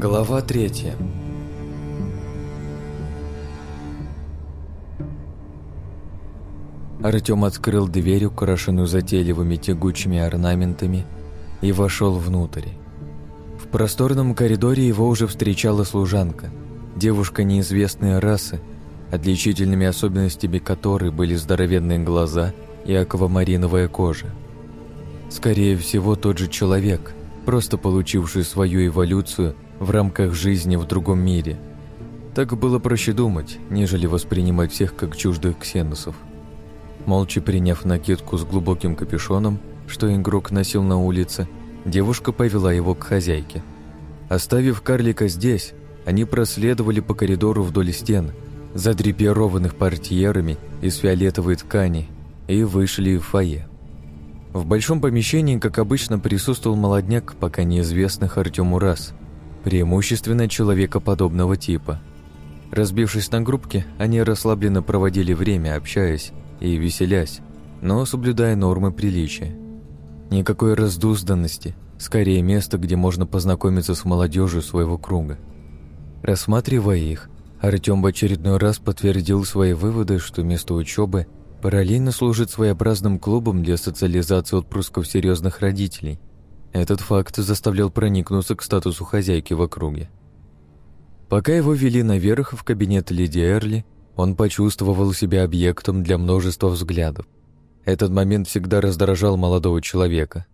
Глава третья Артем открыл дверь, украшенную затейливыми тягучими орнаментами, и вошел внутрь. В просторном коридоре его уже встречала служанка, девушка неизвестной расы, отличительными особенностями которой были здоровенные глаза и аквамариновая кожа. Скорее всего, тот же человек, просто получивший свою эволюцию в рамках жизни в другом мире. Так было проще думать, нежели воспринимать всех как чуждых ксеносов. Молча приняв накидку с глубоким капюшоном, что игрок носил на улице, девушка повела его к хозяйке. Оставив карлика здесь, они проследовали по коридору вдоль стен, задрапированных портьерами из фиолетовой ткани, и вышли в фойе. В большом помещении, как обычно, присутствовал молодняк пока неизвестных Артему рас, преимущественно человекоподобного типа. Разбившись на группки, они расслабленно проводили время, общаясь и веселясь, но соблюдая нормы приличия. Никакой раздузданности, скорее место, где можно познакомиться с молодежью своего круга. Рассматривая их, Артем в очередной раз подтвердил свои выводы, что место учебы параллельно служит своеобразным клубом для социализации отпрысков серьезных родителей. Этот факт заставлял проникнуться к статусу хозяйки в округе. Пока его вели наверх в кабинет леди Эрли, он почувствовал себя объектом для множества взглядов. Этот момент всегда раздражал молодого человека.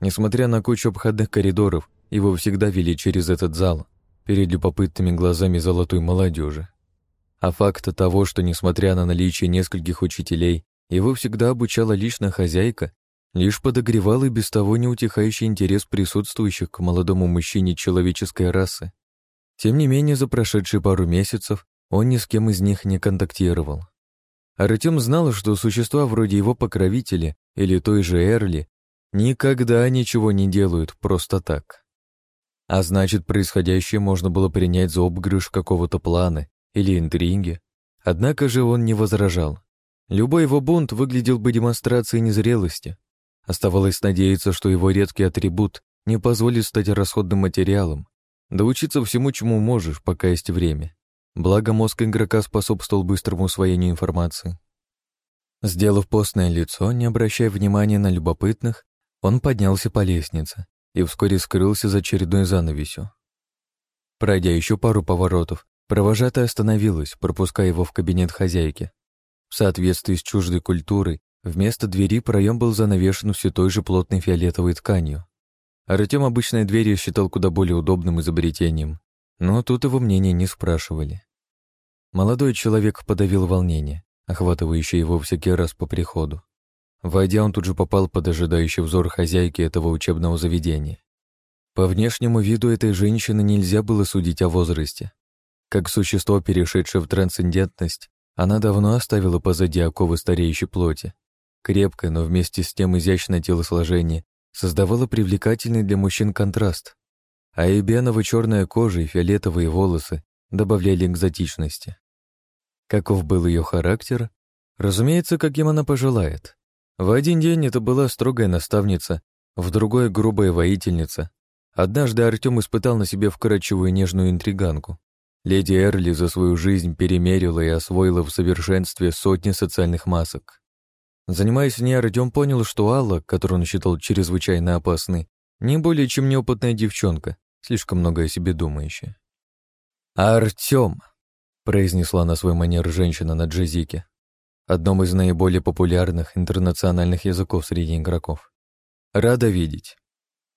Несмотря на кучу обходных коридоров, его всегда вели через этот зал, перед любопытными глазами золотой молодежи. А факт того, что, несмотря на наличие нескольких учителей, его всегда обучала лично хозяйка, лишь подогревал и без того неутихающий интерес присутствующих к молодому мужчине человеческой расы. Тем не менее, за прошедшие пару месяцев он ни с кем из них не контактировал. Артем знал, что существа вроде его покровителя или той же Эрли никогда ничего не делают просто так. А значит, происходящее можно было принять за обгрыш какого-то плана или интриги. Однако же он не возражал. Любой его бунт выглядел бы демонстрацией незрелости. Оставалось надеяться, что его редкий атрибут не позволит стать расходным материалом. Да учиться всему, чему можешь, пока есть время. Благо мозг игрока способствовал быстрому усвоению информации. Сделав постное лицо, не обращая внимания на любопытных, он поднялся по лестнице и вскоре скрылся за очередной занавесью. Пройдя еще пару поворотов, провожатая остановилась, пропуская его в кабинет хозяйки. В соответствии с чуждой культурой, вместо двери проем был занавешен все той же плотной фиолетовой тканью. Артем обычной дверью считал куда более удобным изобретением, но тут его мнение не спрашивали. Молодой человек подавил волнение, охватывающее его всякий раз по приходу. Войдя, он тут же попал под ожидающий взор хозяйки этого учебного заведения. По внешнему виду этой женщины нельзя было судить о возрасте. Как существо, перешедшее в трансцендентность, она давно оставила позади оковы стареющей плоти. Крепкое, но вместе с тем изящное телосложение создавало привлекательный для мужчин контраст, а эбиановая черная кожа и фиолетовые волосы добавляли экзотичности. Каков был ее характер? Разумеется, каким она пожелает. В один день это была строгая наставница, в другой — грубая воительница. Однажды Артем испытал на себе вкрадчивую нежную интриганку. Леди Эрли за свою жизнь перемерила и освоила в совершенстве сотни социальных масок. Занимаясь в ней, Артем понял, что Алла, которую он считал чрезвычайно опасной, не более чем неопытная девчонка, слишком много о себе думающая. «Артем!» — произнесла на свой манер женщина на джазике одном из наиболее популярных интернациональных языков среди игроков. Рада видеть.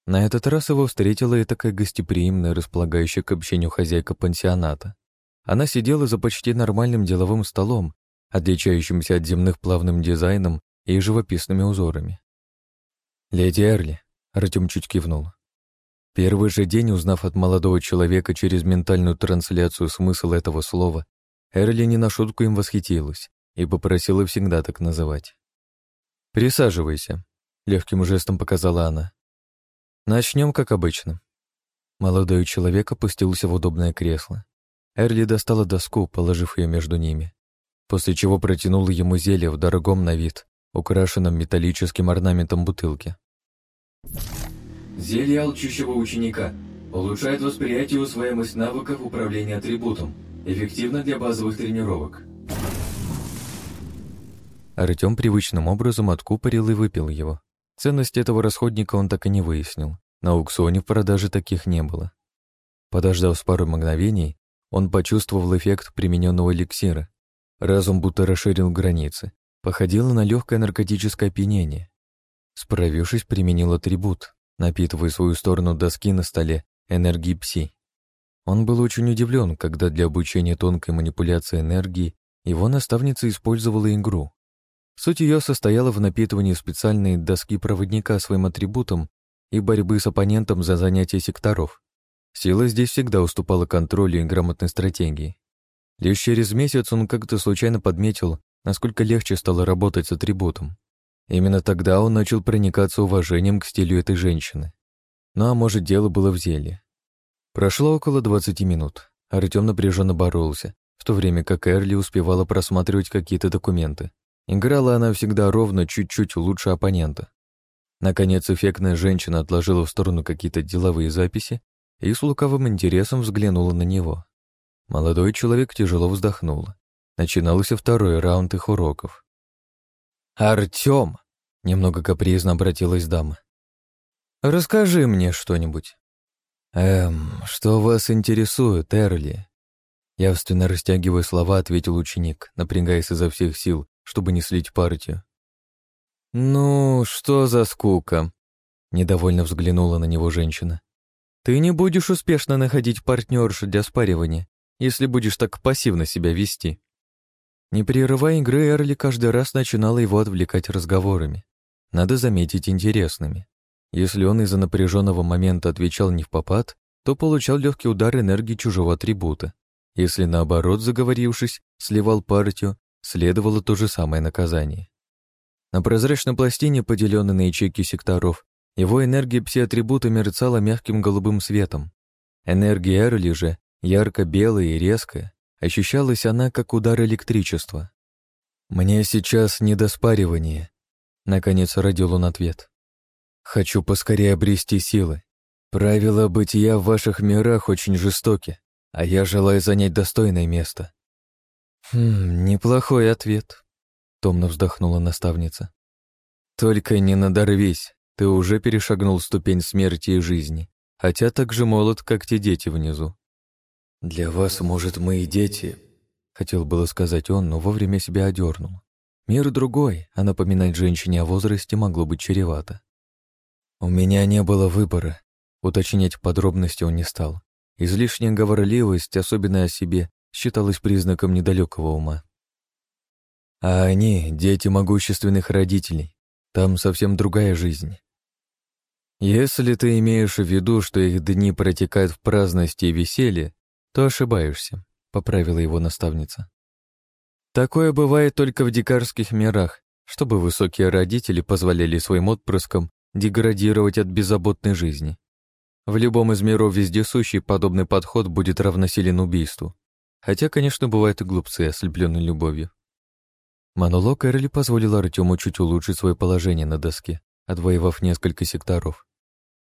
На этот раз его встретила и такая гостеприимная, располагающая к общению хозяйка пансионата. Она сидела за почти нормальным деловым столом, отличающимся от земных плавным дизайном и живописными узорами. «Леди Эрли», — Артем чуть кивнул. Первый же день, узнав от молодого человека через ментальную трансляцию смысл этого слова, Эрли не на шутку им восхитилась и попросила всегда так называть. «Присаживайся», — легким жестом показала она. «Начнем, как обычно». Молодой человек опустился в удобное кресло. Эрли достала доску, положив ее между ними, после чего протянула ему зелье в дорогом на вид, украшенном металлическим орнаментом бутылки. Зелье алчущего ученика. Улучшает восприятие и усвояемость навыков управления атрибутом. Эффективно для базовых тренировок. Артем привычным образом откупорил и выпил его. Ценность этого расходника он так и не выяснил. На аукционе в продаже таких не было. Подождав с пару мгновений, он почувствовал эффект примененного эликсира. Разум будто расширил границы. Походило на легкое наркотическое опьянение. Справившись, применил атрибут, напитывая свою сторону доски на столе энергией пси. Он был очень удивлен, когда для обучения тонкой манипуляции энергии его наставница использовала игру. Суть ее состояла в напитывании специальной доски проводника своим атрибутом и борьбы с оппонентом за занятие секторов. Сила здесь всегда уступала контролю и грамотной стратегии. Лишь через месяц он как-то случайно подметил, насколько легче стало работать с атрибутом. Именно тогда он начал проникаться уважением к стилю этой женщины. Ну а может, дело было в зелье. Прошло около 20 минут. Артем напряженно боролся, в то время как Эрли успевала просматривать какие-то документы. Играла она всегда ровно чуть-чуть лучше оппонента. Наконец, эффектная женщина отложила в сторону какие-то деловые записи и с лукавым интересом взглянула на него. Молодой человек тяжело вздохнул. Начинался второй раунд их уроков. «Артём!» — немного капризно обратилась дама. «Расскажи мне что-нибудь». «Эм, что вас интересует, Эрли?» Явственно растягивая слова, ответил ученик, напрягаясь изо всех сил, чтобы не слить партию. «Ну, что за скука?» Недовольно взглянула на него женщина. «Ты не будешь успешно находить партнерш для спаривания, если будешь так пассивно себя вести». Не прерывая игры, Эрли каждый раз начинала его отвлекать разговорами. Надо заметить, интересными. Если он из-за напряженного момента отвечал не в попад, то получал легкий удар энергии чужого атрибута. Если наоборот, заговорившись, сливал партию, следовало то же самое наказание. На прозрачной пластине, поделенной на ячейки секторов, его энергия пси-атрибута мерцала мягким голубым светом. Энергия Эрли же, ярко-белая и резкая, ощущалась она, как удар электричества. «Мне сейчас не до спаривания», — наконец родил он ответ. «Хочу поскорее обрести силы. Правила бытия в ваших мирах очень жестоки, а я желаю занять достойное место». «Хм, неплохой ответ», Томно вздохнула наставница. «Только не надорвись, ты уже перешагнул ступень смерти и жизни, хотя так же молод, как те дети внизу». «Для вас, может, мы и дети», — хотел было сказать он, но вовремя себя одернул. Мир другой, а напоминать женщине о возрасте могло быть чревато. «У меня не было выбора», — уточнять подробности он не стал. Излишняя говорливость, особенно о себе, считалась признаком недалекого ума. А они — дети могущественных родителей. Там совсем другая жизнь. Если ты имеешь в виду, что их дни протекают в праздности и веселье, то ошибаешься, — поправила его наставница. Такое бывает только в дикарских мирах, чтобы высокие родители позволяли своим отпрыскам деградировать от беззаботной жизни. В любом из миров вездесущий подобный подход будет равносилен убийству. Хотя, конечно, бывают и глупцы, ослепленные любовью. Монолог Эрли позволил Артему чуть улучшить свое положение на доске, отвоевав несколько секторов.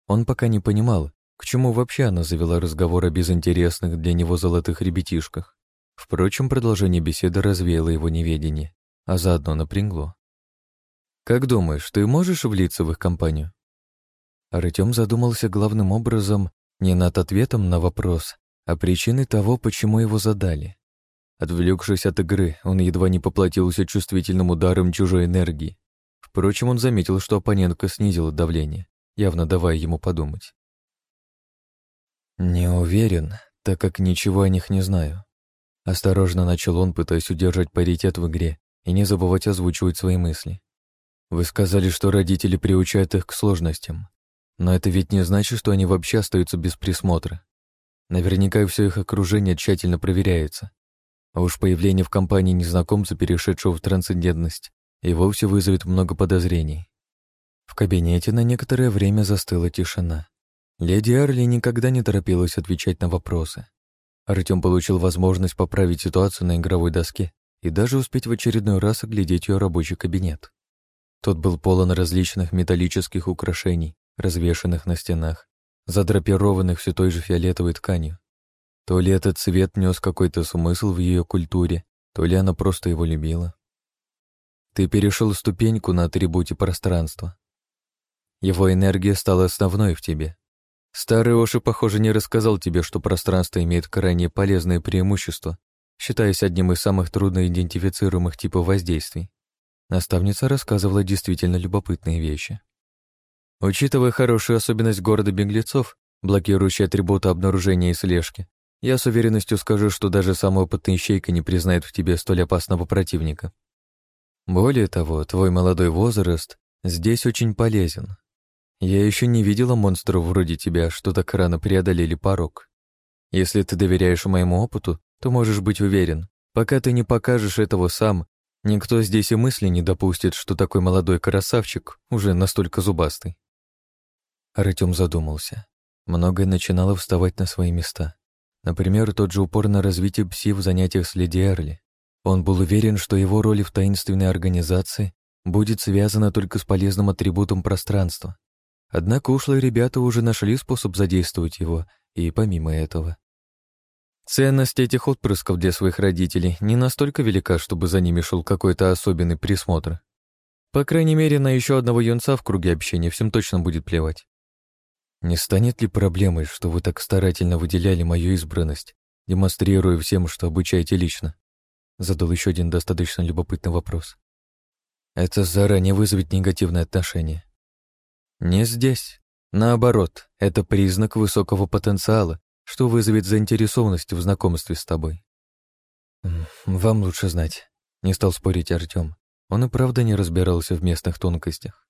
Он пока не понимал, к чему вообще она завела разговор о безинтересных для него золотых ребятишках. Впрочем, продолжение беседы развеяло его неведение, а заодно напрягло. «Как думаешь, ты можешь влиться в их компанию?» Артем задумался главным образом не над ответом на вопрос, а причиной того, почему его задали. Отвлекшись от игры, он едва не поплатился чувствительным ударом чужой энергии. Впрочем, он заметил, что оппонентка снизила давление, явно давая ему подумать. «Не уверен, так как ничего о них не знаю». Осторожно начал он, пытаясь удержать паритет в игре и не забывать озвучивать свои мысли. «Вы сказали, что родители приучают их к сложностям. Но это ведь не значит, что они вообще остаются без присмотра. Наверняка все их окружение тщательно проверяется, а уж появление в компании незнакомца, перешедшего в трансцендентность, и вовсе вызовет много подозрений. В кабинете на некоторое время застыла тишина. Леди Арли никогда не торопилась отвечать на вопросы. Артем получил возможность поправить ситуацию на игровой доске и даже успеть в очередной раз оглядеть ее рабочий кабинет. Тот был полон различных металлических украшений, развешанных на стенах, задрапированных все той же фиолетовой тканью. То ли этот цвет нес какой-то смысл в ее культуре, то ли она просто его любила. Ты перешел ступеньку на атрибуте пространства. Его энергия стала основной в тебе. Старый Оши, похоже, не рассказал тебе, что пространство имеет крайне полезное преимущество, считаясь одним из самых трудно идентифицируемых типов воздействий. Наставница рассказывала действительно любопытные вещи. Учитывая хорошую особенность города беглецов, блокирующий атрибуты обнаружения и слежки, я с уверенностью скажу, что даже самый опытный ищейка не признает в тебе столь опасного противника. Более того, твой молодой возраст здесь очень полезен. Я еще не видела монстров вроде тебя, что так рано преодолели порог. Если ты доверяешь моему опыту, то можешь быть уверен, пока ты не покажешь этого сам, никто здесь и мысли не допустит, что такой молодой красавчик уже настолько зубастый. Артем задумался. Многое начинало вставать на свои места. Например, тот же упор на развитие пси в занятиях с Леди Эрли. Он был уверен, что его роль в таинственной организации будет связана только с полезным атрибутом пространства. Однако ушлые ребята уже нашли способ задействовать его, и помимо этого. Ценность этих отпрысков для своих родителей не настолько велика, чтобы за ними шел какой-то особенный присмотр. По крайней мере, на еще одного юнца в круге общения всем точно будет плевать. Не станет ли проблемой, что вы так старательно выделяли мою избранность, демонстрируя всем, что обучаете лично? Задал еще один достаточно любопытный вопрос. Это заранее вызовет негативное отношение. Не здесь. Наоборот, это признак высокого потенциала, что вызовет заинтересованность в знакомстве с тобой. Вам лучше знать. Не стал спорить Артем. Он и правда не разбирался в местных тонкостях.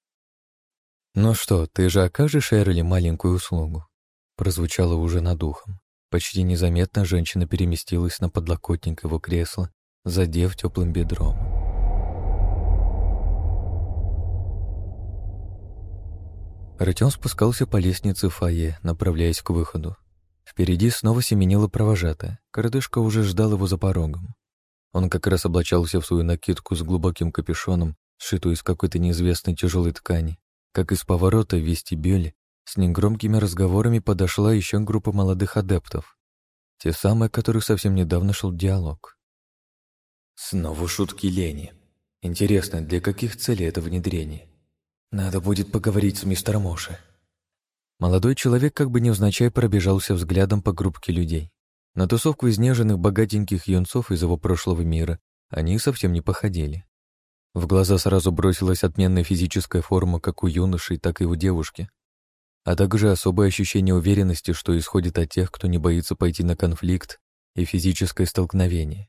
«Ну что, ты же окажешь Эрли маленькую услугу?» Прозвучало уже над ухом. Почти незаметно женщина переместилась на подлокотник его кресла, задев теплым бедром. Артем спускался по лестнице фойе, направляясь к выходу. Впереди снова семенила провожатая. Коротышка уже ждал его за порогом. Он как раз облачался в свою накидку с глубоким капюшоном, сшитую из какой-то неизвестной тяжелой ткани, как из поворота в вестибюле с негромкими разговорами подошла еще группа молодых адептов. Те самые, которых совсем недавно шел диалог. Снова шутки лени. Интересно, для каких целей это внедрение? Надо будет поговорить с мистером Моши. Молодой человек как бы невзначай пробежался взглядом по группке людей. На тусовку изнеженных богатеньких юнцов из его прошлого мира они совсем не походили. В глаза сразу бросилась отменная физическая форма как у юношей, так и у девушки, а также особое ощущение уверенности, что исходит от тех, кто не боится пойти на конфликт и физическое столкновение.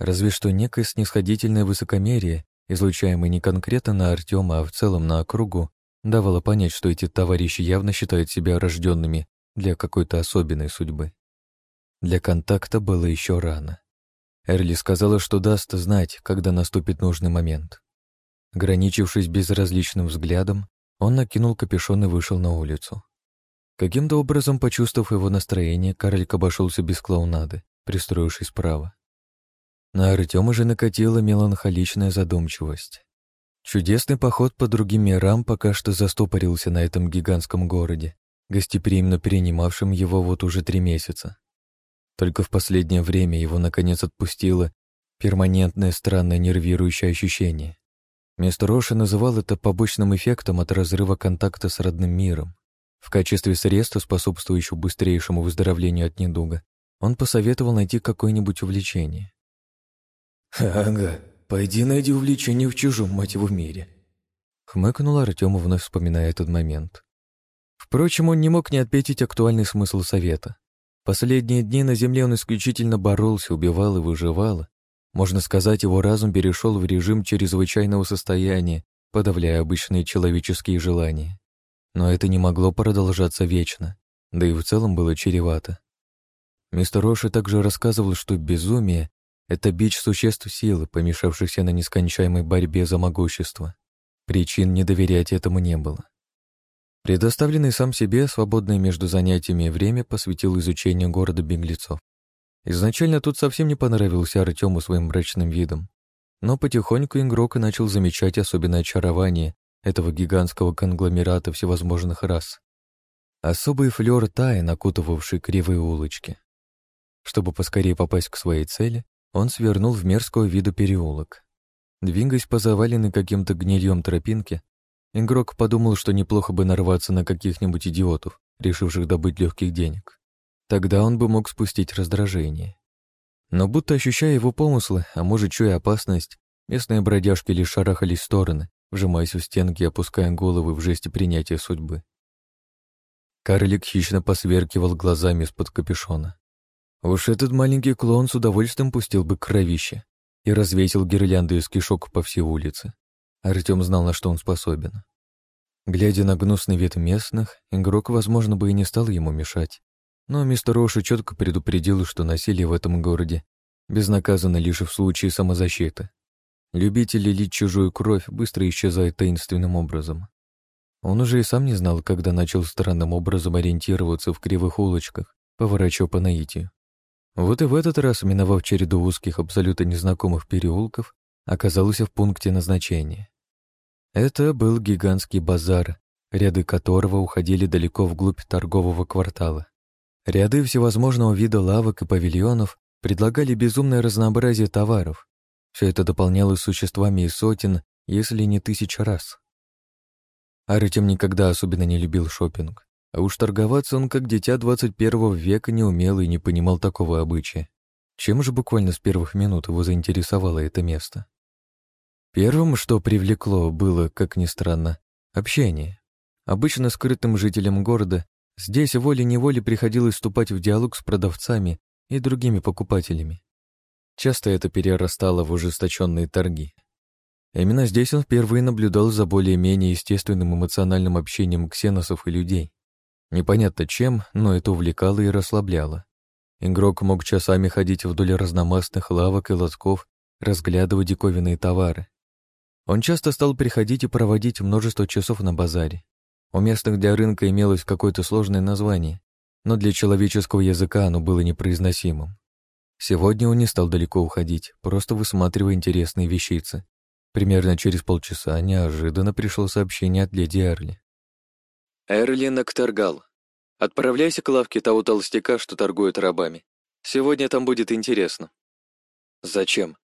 Разве что некое снисходительное высокомерие излучаемый не конкретно на Артема, а в целом на округу, давало понять, что эти товарищи явно считают себя рожденными для какой-то особенной судьбы. Для контакта было еще рано. Эрли сказала, что даст знать, когда наступит нужный момент. Ограничившись безразличным взглядом, он накинул капюшон и вышел на улицу. Каким-то образом, почувствовав его настроение, Карлик обошелся без клоунады, пристроившись справа. На Артема же накатила меланхоличная задумчивость. Чудесный поход по другим мирам пока что застопорился на этом гигантском городе, гостеприимно принимавшем его вот уже три месяца. Только в последнее время его наконец отпустило перманентное странное нервирующее ощущение. Мистер Роши называл это побочным эффектом от разрыва контакта с родным миром. В качестве средства, способствующего быстрейшему выздоровлению от недуга, он посоветовал найти какое-нибудь увлечение. «Ага, пойди найди увлечение в чужом, мать его, мире», — хмыкнул Артем, вновь вспоминая этот момент. Впрочем, он не мог не отметить актуальный смысл совета. Последние дни на Земле он исключительно боролся, убивал и выживал. Можно сказать, его разум перешел в режим чрезвычайного состояния, подавляя обычные человеческие желания. Но это не могло продолжаться вечно, да и в целом было чревато. Мистер Роши также рассказывал, что безумие это бич существ силы, помешавшихся на нескончаемой борьбе за могущество. Причин не доверять этому не было. Предоставленный сам себе, свободное между занятиями время посвятил изучению города беглецов. Изначально тут совсем не понравился Артему своим мрачным видом, но потихоньку игрок начал замечать особенное очарование этого гигантского конгломерата всевозможных рас. Особый флёр тайн, окутывавший кривые улочки. Чтобы поскорее попасть к своей цели, он свернул в мерзкого вида переулок. Двигаясь по заваленной каким-то гнильем тропинке, игрок подумал, что неплохо бы нарваться на каких-нибудь идиотов, решивших добыть легких денег. Тогда он бы мог спустить раздражение. Но будто ощущая его помыслы, а может, чуя опасность, местные бродяжки лишь шарахались в стороны, вжимаясь в стенки и опуская головы в жесте принятия судьбы. Карлик хищно посверкивал глазами из-под капюшона. Уж этот маленький клоун с удовольствием пустил бы кровище и развесил гирлянды из кишок по всей улице. Артем знал, на что он способен. Глядя на гнусный вид местных, игрок, возможно, бы и не стал ему мешать. Но мистер Роши четко предупредил, что насилие в этом городе безнаказанно лишь в случае самозащиты. Любители лить чужую кровь быстро исчезают таинственным образом. Он уже и сам не знал, когда начал странным образом ориентироваться в кривых улочках, поворачивая по наитию. Вот и в этот раз, миновав череду узких, абсолютно незнакомых переулков, оказался в пункте назначения. Это был гигантский базар, ряды которого уходили далеко вглубь торгового квартала. Ряды всевозможного вида лавок и павильонов предлагали безумное разнообразие товаров. Все это дополнялось существами и сотен, если не тысяч раз. Артем никогда особенно не любил шопинг, а уж торговаться он как дитя 21 века не умел и не понимал такого обычая. Чем же буквально с первых минут его заинтересовало это место? Первым, что привлекло, было, как ни странно, общение. Обычно скрытым жителям города здесь волей-неволей приходилось вступать в диалог с продавцами и другими покупателями. Часто это перерастало в ужесточенные торги. Именно здесь он впервые наблюдал за более-менее естественным эмоциональным общением ксеносов и людей. Непонятно чем, но это увлекало и расслабляло. Игрок мог часами ходить вдоль разномастных лавок и лотков, разглядывая диковинные товары. Он часто стал приходить и проводить множество часов на базаре. У местных для рынка имелось какое-то сложное название, но для человеческого языка оно было непроизносимым. Сегодня он не стал далеко уходить, просто высматривая интересные вещицы, Примерно через полчаса неожиданно пришло сообщение от леди Эрли. «Эрли Нактаргал, отправляйся к лавке того толстяка, что торгует рабами. Сегодня там будет интересно». «Зачем?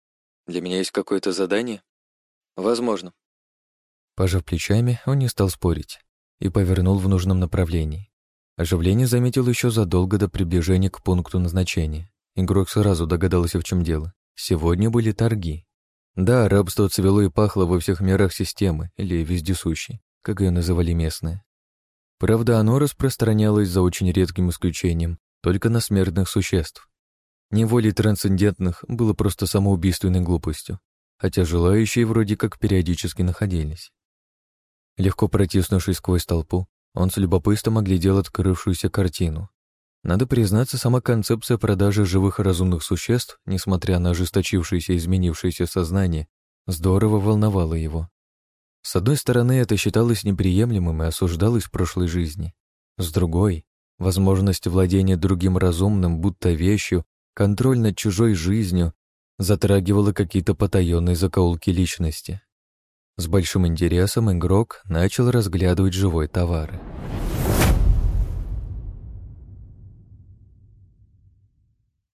Для меня есть какое-то задание?» «Возможно». Пожав плечами, он не стал спорить и повернул в нужном направлении. Оживление заметил еще задолго до приближения к пункту назначения. Игрок сразу догадался, в чем дело. Сегодня были торги. Да, рабство цвело и пахло во всех мирах системы, или вездесущей, как ее называли местные. Правда, оно распространялось за очень редким исключением только на смертных существ. Неволей трансцендентных было просто самоубийственной глупостью, хотя желающие вроде как периодически находились. Легко протиснувшись сквозь толпу, он с любопытством оглядел открывшуюся картину. Надо признаться, сама концепция продажи живых разумных существ, несмотря на ожесточившееся и изменившееся сознание, здорово волновала его. С одной стороны, это считалось неприемлемым и осуждалось в прошлой жизни. С другой, возможность владения другим разумным, будто вещью, контроль над чужой жизнью затрагивала какие-то потаенные закоулки личности. С большим интересом игрок начал разглядывать живой товар.